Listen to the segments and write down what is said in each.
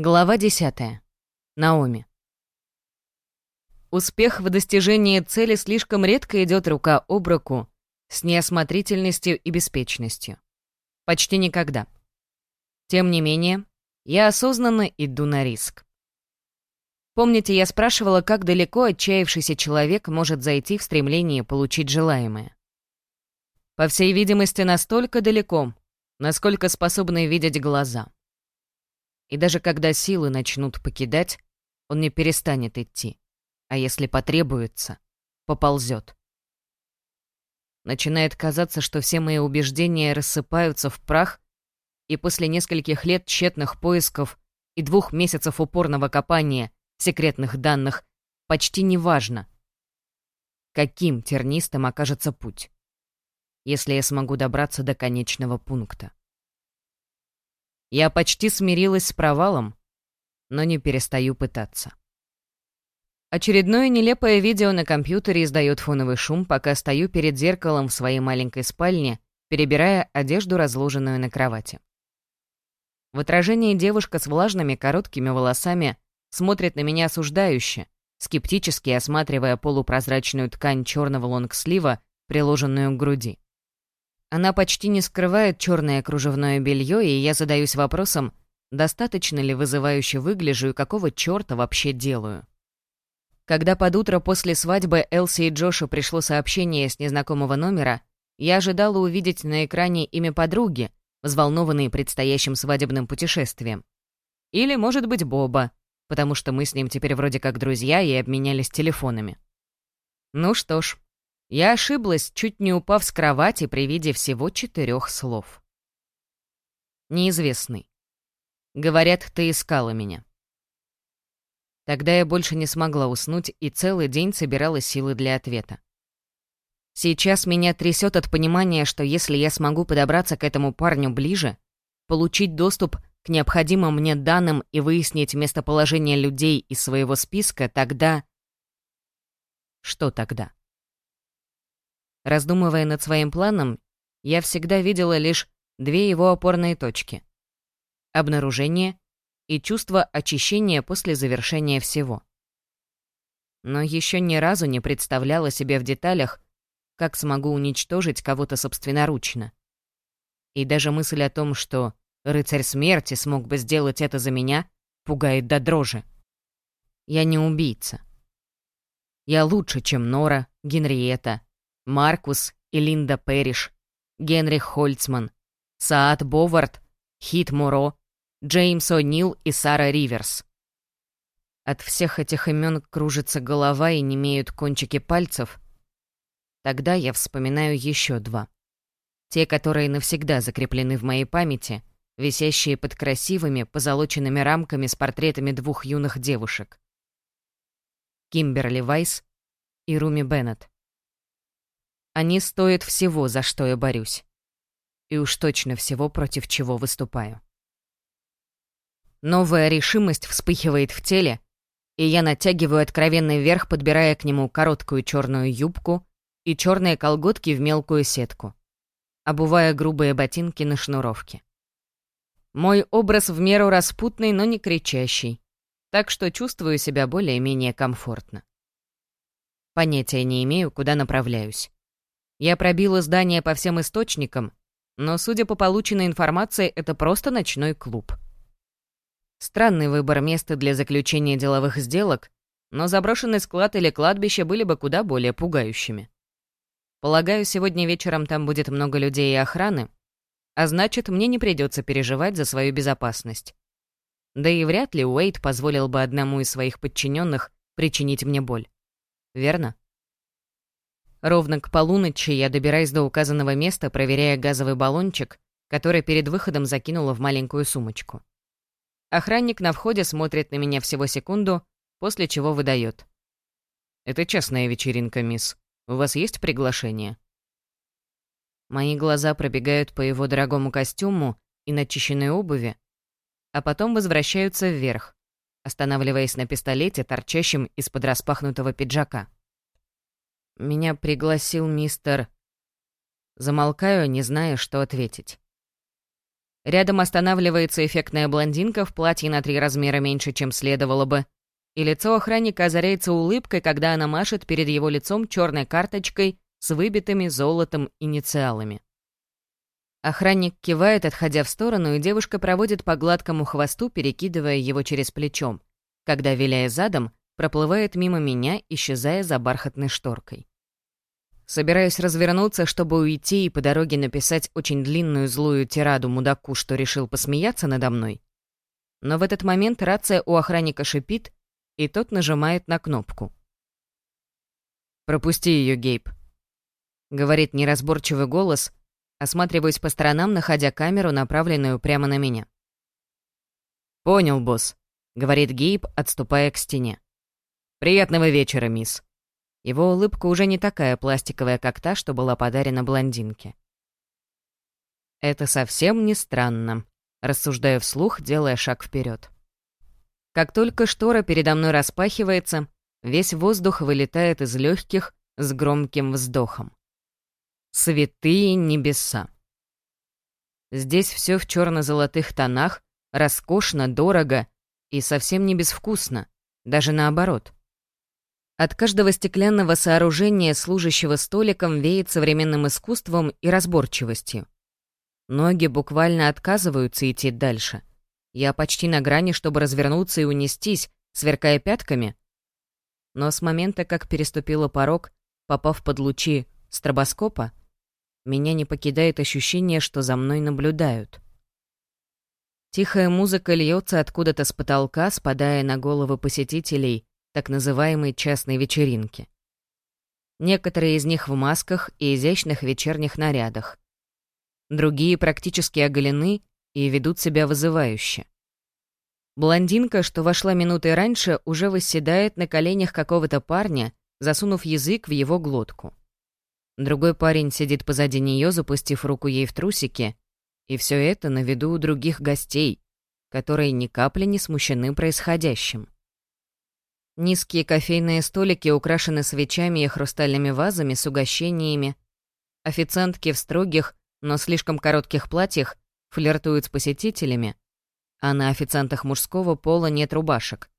Глава 10. Наоми. Успех в достижении цели слишком редко идет рука об руку с неосмотрительностью и беспечностью. Почти никогда. Тем не менее, я осознанно иду на риск. Помните, я спрашивала, как далеко отчаявшийся человек может зайти в стремлении получить желаемое? По всей видимости, настолько далеко, насколько способны видеть глаза. И даже когда силы начнут покидать, он не перестанет идти. А если потребуется, поползет. Начинает казаться, что все мои убеждения рассыпаются в прах, и после нескольких лет тщетных поисков и двух месяцев упорного копания секретных данных почти неважно, каким тернистым окажется путь, если я смогу добраться до конечного пункта. Я почти смирилась с провалом, но не перестаю пытаться. Очередное нелепое видео на компьютере издает фоновый шум, пока стою перед зеркалом в своей маленькой спальне, перебирая одежду, разложенную на кровати. В отражении девушка с влажными короткими волосами смотрит на меня осуждающе, скептически осматривая полупрозрачную ткань черного лонгслива, приложенную к груди. Она почти не скрывает черное кружевное белье, и я задаюсь вопросом, достаточно ли вызывающе выгляжу и какого черта вообще делаю. Когда под утро после свадьбы Элси и Джоша пришло сообщение с незнакомого номера, я ожидала увидеть на экране имя подруги, взволнованной предстоящим свадебным путешествием. Или, может быть, Боба, потому что мы с ним теперь вроде как друзья и обменялись телефонами. Ну что ж, я ошиблась, чуть не упав с кровати при виде всего четырех слов. Неизвестный. Говорят, ты искала меня. Тогда я больше не смогла уснуть и целый день собирала силы для ответа. Сейчас меня трясет от понимания, что если я смогу подобраться к этому парню ближе, получить доступ к необходимым мне данным и выяснить местоположение людей из своего списка, тогда... Что тогда? Раздумывая над своим планом, я всегда видела лишь две его опорные точки — обнаружение и чувство очищения после завершения всего. Но еще ни разу не представляла себе в деталях, как смогу уничтожить кого-то собственноручно. И даже мысль о том, что рыцарь смерти смог бы сделать это за меня, пугает до дрожи. Я не убийца. Я лучше, чем Нора, Генриетта, Маркус и Линда Перриш, Генрих Хольцман, Саат Бовард, Хит Муро, Джеймс О'Нил и Сара Риверс. От всех этих имен кружится голова и немеют кончики пальцев. Тогда я вспоминаю еще два. Те, которые навсегда закреплены в моей памяти, висящие под красивыми позолоченными рамками с портретами двух юных девушек. Кимберли Вайс и Руми Беннет. Они стоят всего, за что я борюсь. И уж точно всего, против чего выступаю. Новая решимость вспыхивает в теле, и я натягиваю откровенный верх, подбирая к нему короткую черную юбку и черные колготки в мелкую сетку, обувая грубые ботинки на шнуровке. Мой образ в меру распутный, но не кричащий, так что чувствую себя более-менее комфортно. Понятия не имею, куда направляюсь. Я пробила здание по всем источникам, но, судя по полученной информации, это просто ночной клуб. Странный выбор места для заключения деловых сделок, но заброшенный склад или кладбище были бы куда более пугающими. Полагаю, сегодня вечером там будет много людей и охраны, а значит, мне не придется переживать за свою безопасность. Да и вряд ли Уэйт позволил бы одному из своих подчиненных причинить мне боль. Верно? Ровно к полуночи я добираюсь до указанного места, проверяя газовый баллончик, который перед выходом закинула в маленькую сумочку. Охранник на входе смотрит на меня всего секунду, после чего выдает. «Это частная вечеринка, мисс. У вас есть приглашение?» Мои глаза пробегают по его дорогому костюму и начищенной обуви, а потом возвращаются вверх, останавливаясь на пистолете, торчащем из-под распахнутого пиджака. Меня пригласил мистер... Замолкаю, не зная, что ответить. Рядом останавливается эффектная блондинка в платье на три размера меньше, чем следовало бы. И лицо охранника озаряется улыбкой, когда она машет перед его лицом черной карточкой с выбитыми золотом инициалами. Охранник кивает, отходя в сторону, и девушка проводит по гладкому хвосту, перекидывая его через плечом, когда, виляя задом, проплывает мимо меня, исчезая за бархатной шторкой. Собираюсь развернуться, чтобы уйти и по дороге написать очень длинную злую тираду мудаку, что решил посмеяться надо мной. Но в этот момент рация у охранника шипит, и тот нажимает на кнопку. «Пропусти ее, Гейб», — говорит неразборчивый голос, осматриваясь по сторонам, находя камеру, направленную прямо на меня. «Понял, босс», — говорит Гейб, отступая к стене. «Приятного вечера, мисс». Его улыбка уже не такая пластиковая, как та, что была подарена блондинке. «Это совсем не странно», — рассуждаю вслух, делая шаг вперед. Как только штора передо мной распахивается, весь воздух вылетает из легких с громким вздохом. Святые небеса. Здесь все в черно-золотых тонах, роскошно, дорого и совсем не безвкусно, даже наоборот. От каждого стеклянного сооружения, служащего столиком, веет современным искусством и разборчивостью. Ноги буквально отказываются идти дальше. Я почти на грани, чтобы развернуться и унестись, сверкая пятками. Но с момента, как переступила порог, попав под лучи стробоскопа, меня не покидает ощущение, что за мной наблюдают. Тихая музыка льется откуда-то с потолка, спадая на головы посетителей, так называемой частной вечеринки. Некоторые из них в масках и изящных вечерних нарядах. Другие практически оголены и ведут себя вызывающе. Блондинка, что вошла минутой раньше, уже восседает на коленях какого-то парня, засунув язык в его глотку. Другой парень сидит позади нее, запустив руку ей в трусики, и все это на виду у других гостей, которые ни капли не смущены происходящим. Низкие кофейные столики украшены свечами и хрустальными вазами с угощениями. Официантки в строгих, но слишком коротких платьях флиртуют с посетителями, а на официантах мужского пола нет рубашек,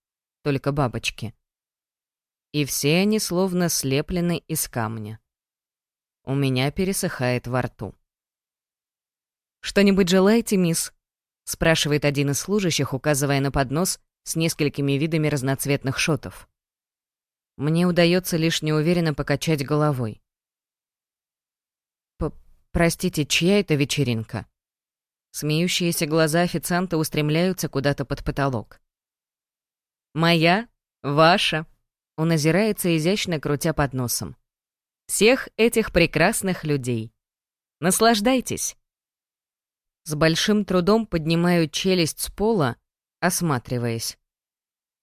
только бабочки. И все они словно слеплены из камня. У меня пересыхает во рту. «Что-нибудь желаете, мисс?» — спрашивает один из служащих, указывая на поднос с несколькими видами разноцветных шотов. Мне удается лишь неуверенно покачать головой. П «Простите, чья это вечеринка?» Смеющиеся глаза официанта устремляются куда-то под потолок. «Моя? Ваша?» Он озирается, изящно крутя под носом. «Всех этих прекрасных людей. Наслаждайтесь!» С большим трудом поднимаю челюсть с пола, осматриваясь.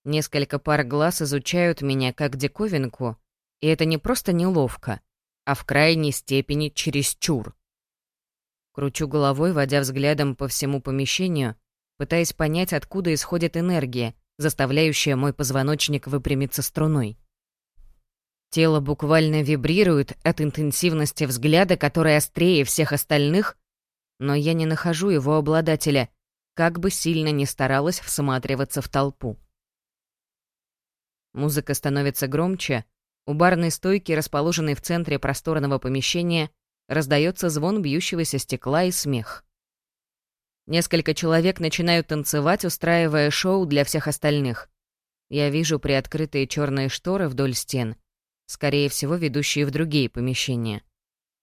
Несколько пар глаз изучают меня как диковинку, и это не просто неловко, а в крайней степени чересчур. Кручу головой, водя взглядом по всему помещению, пытаясь понять, откуда исходит энергия, заставляющая мой позвоночник выпрямиться струной. Тело буквально вибрирует от интенсивности взгляда, который острее всех остальных, но я не нахожу его обладателя, как бы сильно ни старалась всматриваться в толпу. Музыка становится громче, у барной стойки, расположенной в центре просторного помещения, раздается звон бьющегося стекла и смех. Несколько человек начинают танцевать, устраивая шоу для всех остальных. Я вижу приоткрытые черные шторы вдоль стен, скорее всего, ведущие в другие помещения.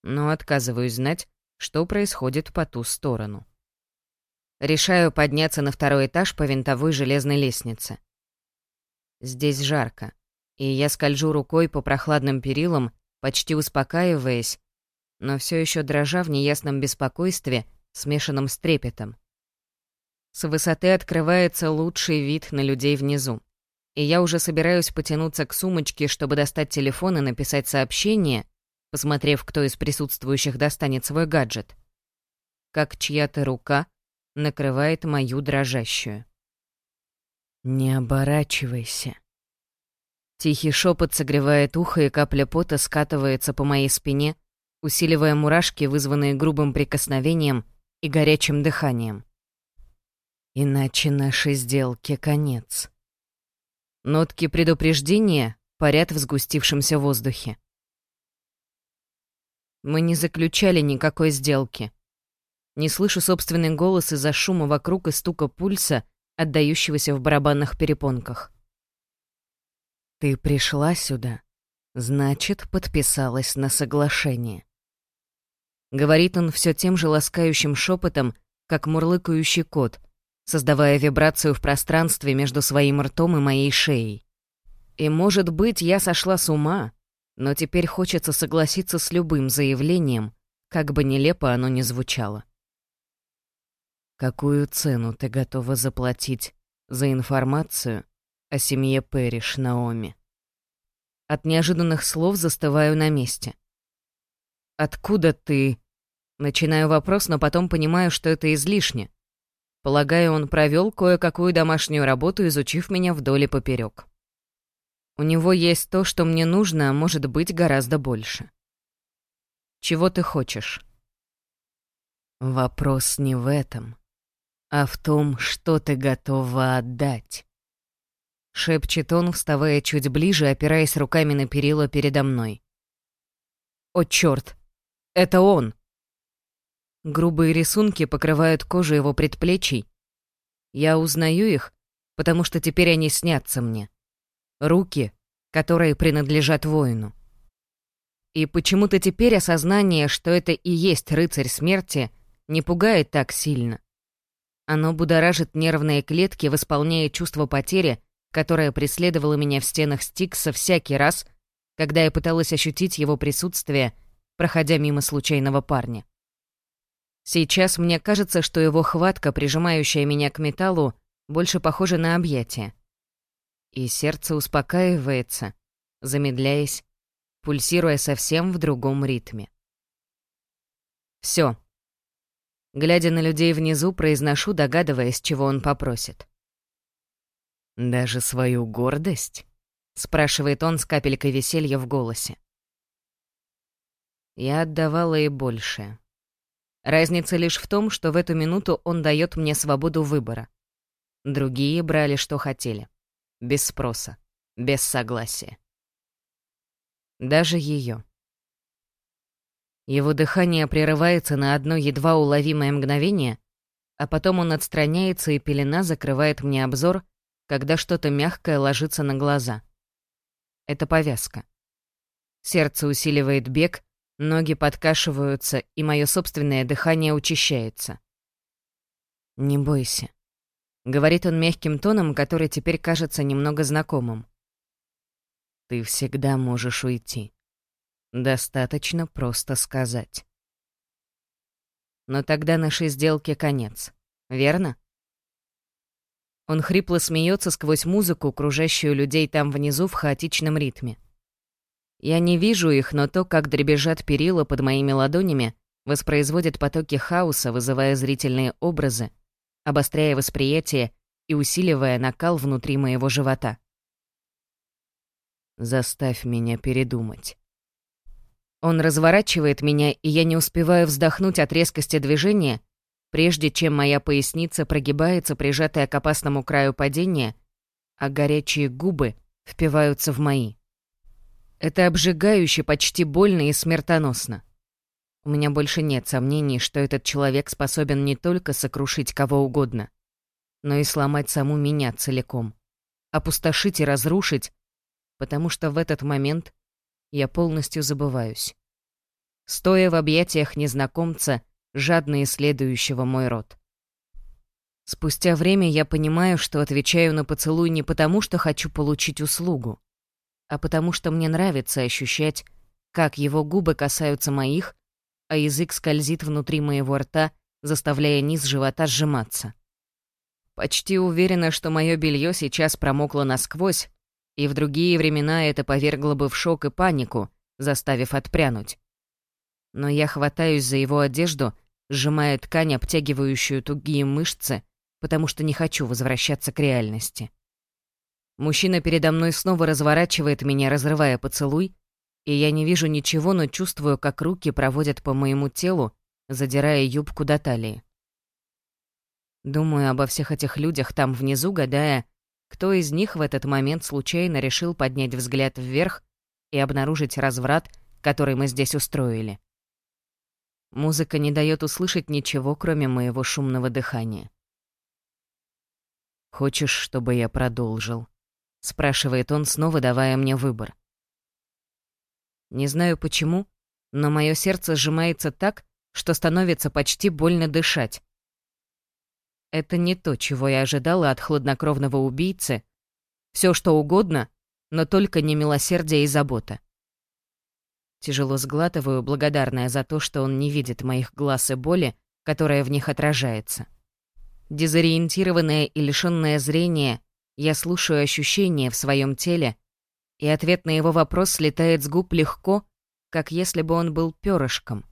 Но отказываюсь знать, что происходит по ту сторону. Решаю подняться на второй этаж по винтовой железной лестнице. Здесь жарко, и я скольжу рукой по прохладным перилам, почти успокаиваясь, но все еще дрожа в неясном беспокойстве, смешанном с трепетом. С высоты открывается лучший вид на людей внизу, и я уже собираюсь потянуться к сумочке, чтобы достать телефон и написать сообщение, посмотрев, кто из присутствующих достанет свой гаджет. Как чья-то рука накрывает мою дрожащую. «Не оборачивайся». Тихий шепот согревает ухо, и капля пота скатывается по моей спине, усиливая мурашки, вызванные грубым прикосновением и горячим дыханием. Иначе нашей сделке конец. Нотки предупреждения парят в сгустившемся воздухе. Мы не заключали никакой сделки. Не слышу собственный голос из-за шума вокруг и стука пульса, отдающегося в барабанных перепонках. «Ты пришла сюда, значит, подписалась на соглашение». Говорит он все тем же ласкающим шепотом, как мурлыкающий кот, создавая вибрацию в пространстве между своим ртом и моей шеей. И, может быть, я сошла с ума, но теперь хочется согласиться с любым заявлением, как бы нелепо оно ни звучало. Какую цену ты готова заплатить за информацию о семье Пэриш, Наоми? От неожиданных слов застываю на месте. «Откуда ты?» Начинаю вопрос, но потом понимаю, что это излишне. Полагаю, он провел кое-какую домашнюю работу, изучив меня вдоль и поперек. У него есть то, что мне нужно, а может быть гораздо больше. Чего ты хочешь? Вопрос не в этом, а в том, что ты готова отдать. Шепчет он, вставая чуть ближе, опираясь руками на перила передо мной. О, черт! Это он! Грубые рисунки покрывают кожу его предплечий. Я узнаю их, потому что теперь они снятся мне руки, которые принадлежат воину. И почему-то теперь осознание, что это и есть рыцарь смерти, не пугает так сильно. Оно будоражит нервные клетки, восполняя чувство потери, которое преследовало меня в стенах Стикса всякий раз, когда я пыталась ощутить его присутствие, проходя мимо случайного парня. Сейчас мне кажется, что его хватка, прижимающая меня к металлу, больше похожа на объятие и сердце успокаивается, замедляясь, пульсируя совсем в другом ритме. Все. Глядя на людей внизу, произношу, догадываясь, чего он попросит. «Даже свою гордость?» — спрашивает он с капелькой веселья в голосе. Я отдавала и большее. Разница лишь в том, что в эту минуту он дает мне свободу выбора. Другие брали, что хотели без спроса, без согласия. Даже ее. Его дыхание прерывается на одно едва уловимое мгновение, а потом он отстраняется, и пелена закрывает мне обзор, когда что-то мягкое ложится на глаза. Это повязка. Сердце усиливает бег, ноги подкашиваются, и мое собственное дыхание учащается. «Не бойся», — говорит он мягким тоном, который теперь кажется немного знакомым. «Ты всегда можешь уйти. Достаточно просто сказать». Но тогда нашей сделке конец, верно? Он хрипло смеется сквозь музыку, кружащую людей там внизу в хаотичном ритме. Я не вижу их, но то, как дребезжат перила под моими ладонями, воспроизводит потоки хаоса, вызывая зрительные образы, обостряя восприятие и усиливая накал внутри моего живота. «Заставь меня передумать». Он разворачивает меня, и я не успеваю вздохнуть от резкости движения, прежде чем моя поясница прогибается, прижатая к опасному краю падения, а горячие губы впиваются в мои. Это обжигающе, почти больно и смертоносно. У меня больше нет сомнений, что этот человек способен не только сокрушить кого угодно, но и сломать саму меня целиком, опустошить и разрушить, потому что в этот момент я полностью забываюсь. Стоя в объятиях незнакомца, жадно исследующего мой рот. Спустя время я понимаю, что отвечаю на поцелуй не потому, что хочу получить услугу, а потому что мне нравится ощущать, как его губы касаются моих, а язык скользит внутри моего рта, заставляя низ живота сжиматься. Почти уверена, что мое белье сейчас промокло насквозь, и в другие времена это повергло бы в шок и панику, заставив отпрянуть. Но я хватаюсь за его одежду, сжимая ткань, обтягивающую тугие мышцы, потому что не хочу возвращаться к реальности. Мужчина передо мной снова разворачивает меня, разрывая поцелуй, и я не вижу ничего, но чувствую, как руки проводят по моему телу, задирая юбку до талии. Думаю обо всех этих людях там внизу, гадая, кто из них в этот момент случайно решил поднять взгляд вверх и обнаружить разврат, который мы здесь устроили. Музыка не дает услышать ничего, кроме моего шумного дыхания. «Хочешь, чтобы я продолжил?» — спрашивает он, снова давая мне выбор. Не знаю почему, но мое сердце сжимается так, что становится почти больно дышать. Это не то, чего я ожидала от хладнокровного убийцы. Все что угодно, но только не милосердие и забота. Тяжело сглатываю, благодарная за то, что он не видит моих глаз и боли, которая в них отражается. Дезориентированная и лишённая зрения, я слушаю ощущения в своем теле, и ответ на его вопрос слетает с губ легко, как если бы он был перышком.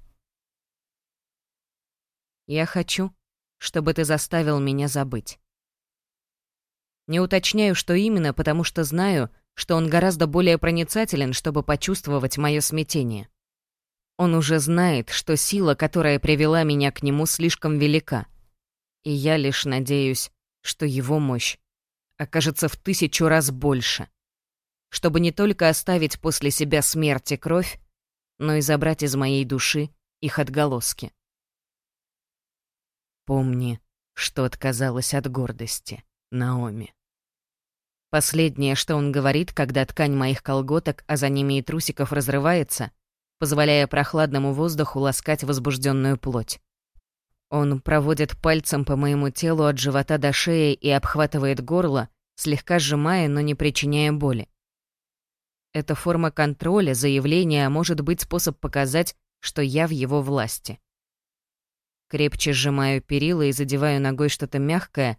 Я хочу, чтобы ты заставил меня забыть. Не уточняю, что именно, потому что знаю, что он гораздо более проницателен, чтобы почувствовать мое смятение. Он уже знает, что сила, которая привела меня к нему, слишком велика. И я лишь надеюсь, что его мощь окажется в тысячу раз больше. Чтобы не только оставить после себя смерть и кровь, но и забрать из моей души их отголоски. Помни, что отказалась от гордости, Наоми. Последнее, что он говорит, когда ткань моих колготок, а за ними и трусиков разрывается, позволяя прохладному воздуху ласкать возбужденную плоть. Он проводит пальцем по моему телу от живота до шеи и обхватывает горло, слегка сжимая, но не причиняя боли. Эта форма контроля, заявления, может быть способ показать, что я в его власти. Крепче сжимаю перила и задеваю ногой что-то мягкое.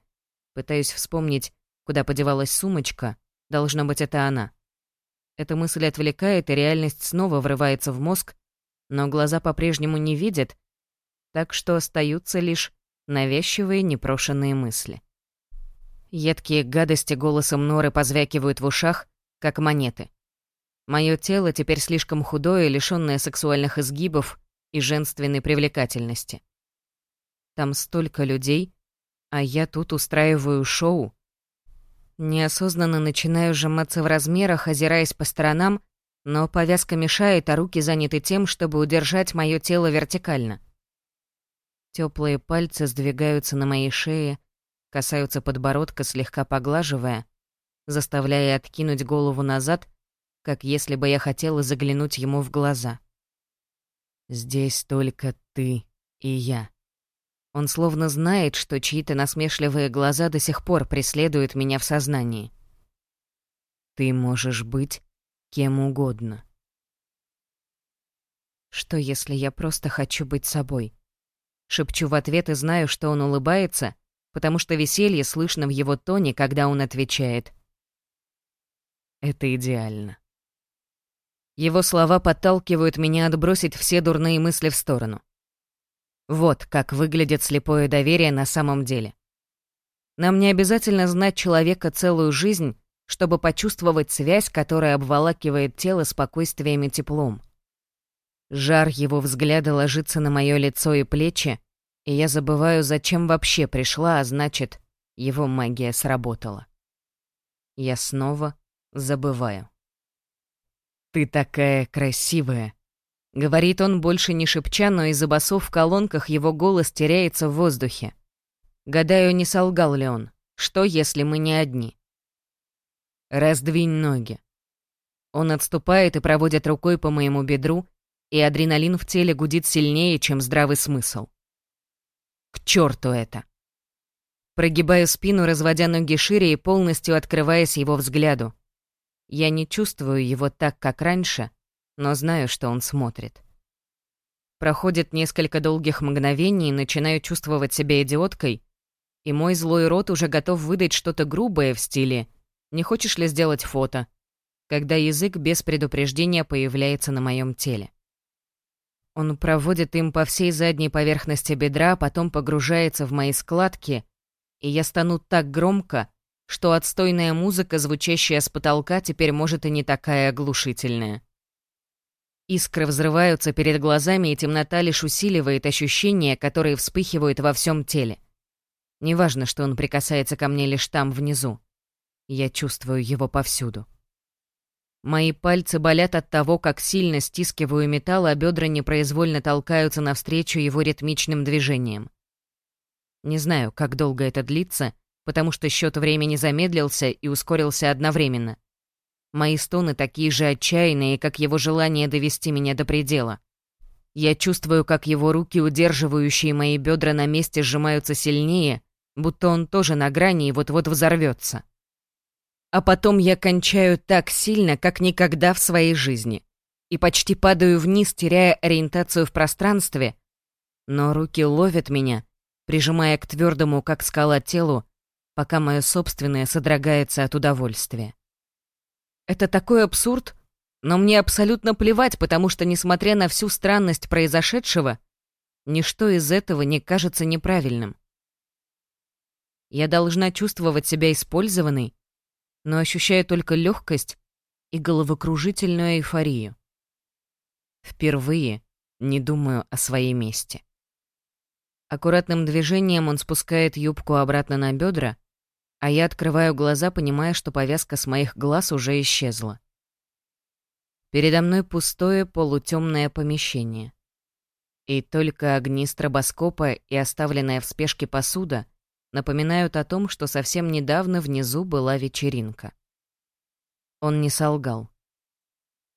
Пытаюсь вспомнить, куда подевалась сумочка. Должно быть, это она. Эта мысль отвлекает, и реальность снова врывается в мозг, но глаза по-прежнему не видят, так что остаются лишь навязчивые непрошенные мысли. Едкие гадости голосом Норы позвякивают в ушах, как монеты. Мое тело теперь слишком худое, лишённое сексуальных изгибов и женственной привлекательности. Там столько людей, а я тут устраиваю шоу. Неосознанно начинаю сжиматься в размерах, озираясь по сторонам, но повязка мешает, а руки заняты тем, чтобы удержать мое тело вертикально. Теплые пальцы сдвигаются на моей шее, касаются подбородка, слегка поглаживая, заставляя откинуть голову назад, как если бы я хотела заглянуть ему в глаза. «Здесь только ты и я». Он словно знает, что чьи-то насмешливые глаза до сих пор преследуют меня в сознании. Ты можешь быть кем угодно. Что, если я просто хочу быть собой? Шепчу в ответ и знаю, что он улыбается, потому что веселье слышно в его тоне, когда он отвечает. Это идеально. Его слова подталкивают меня отбросить все дурные мысли в сторону. Вот как выглядит слепое доверие на самом деле. Нам не обязательно знать человека целую жизнь, чтобы почувствовать связь, которая обволакивает тело спокойствием и теплом. Жар его взгляда ложится на мое лицо и плечи, и я забываю, зачем вообще пришла, а значит, его магия сработала. Я снова забываю. «Ты такая красивая», Говорит он больше не шепча, но из-за басов в колонках его голос теряется в воздухе. Гадаю, не солгал ли он. Что, если мы не одни? Раздвинь ноги. Он отступает и проводит рукой по моему бедру, и адреналин в теле гудит сильнее, чем здравый смысл. К черту это! Прогибаю спину, разводя ноги шире и полностью открываясь его взгляду. Я не чувствую его так, как раньше — но знаю, что он смотрит. Проходит несколько долгих мгновений, начинаю чувствовать себя идиоткой, и мой злой рот уже готов выдать что-то грубое в стиле «Не хочешь ли сделать фото?», когда язык без предупреждения появляется на моем теле. Он проводит им по всей задней поверхности бедра, потом погружается в мои складки, и я стану так громко, что отстойная музыка, звучащая с потолка, теперь может и не такая оглушительная. Искры взрываются перед глазами, и темнота лишь усиливает ощущения, которые вспыхивают во всем теле. Неважно, что он прикасается ко мне лишь там, внизу. Я чувствую его повсюду. Мои пальцы болят от того, как сильно стискиваю металл, а бедра непроизвольно толкаются навстречу его ритмичным движениям. Не знаю, как долго это длится, потому что счет времени замедлился и ускорился одновременно. Мои стоны такие же отчаянные, как его желание довести меня до предела. Я чувствую, как его руки, удерживающие мои бедра на месте, сжимаются сильнее, будто он тоже на грани и вот-вот взорвется. А потом я кончаю так сильно, как никогда в своей жизни. И почти падаю вниз, теряя ориентацию в пространстве. Но руки ловят меня, прижимая к твердому, как скала, телу, пока мое собственное содрогается от удовольствия. Это такой абсурд, но мне абсолютно плевать, потому что, несмотря на всю странность произошедшего, ничто из этого не кажется неправильным. Я должна чувствовать себя использованной, но ощущаю только легкость и головокружительную эйфорию. Впервые не думаю о своей мести. Аккуратным движением он спускает юбку обратно на бедра, а я открываю глаза, понимая, что повязка с моих глаз уже исчезла. Передо мной пустое полутемное помещение. И только огни стробоскопа и оставленная в спешке посуда напоминают о том, что совсем недавно внизу была вечеринка. Он не солгал.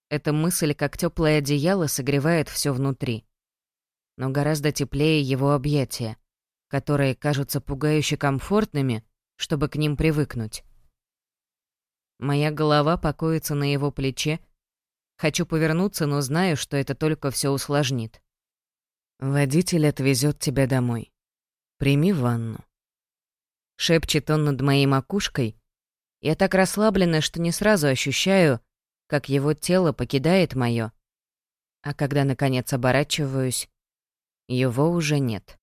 Эта мысль, как теплое одеяло, согревает все внутри. Но гораздо теплее его объятия, которые кажутся пугающе комфортными, чтобы к ним привыкнуть. Моя голова покоится на его плече. Хочу повернуться, но знаю, что это только все усложнит. «Водитель отвезет тебя домой. Прими ванну». Шепчет он над моей макушкой. Я так расслаблена, что не сразу ощущаю, как его тело покидает моё. А когда, наконец, оборачиваюсь, его уже нет.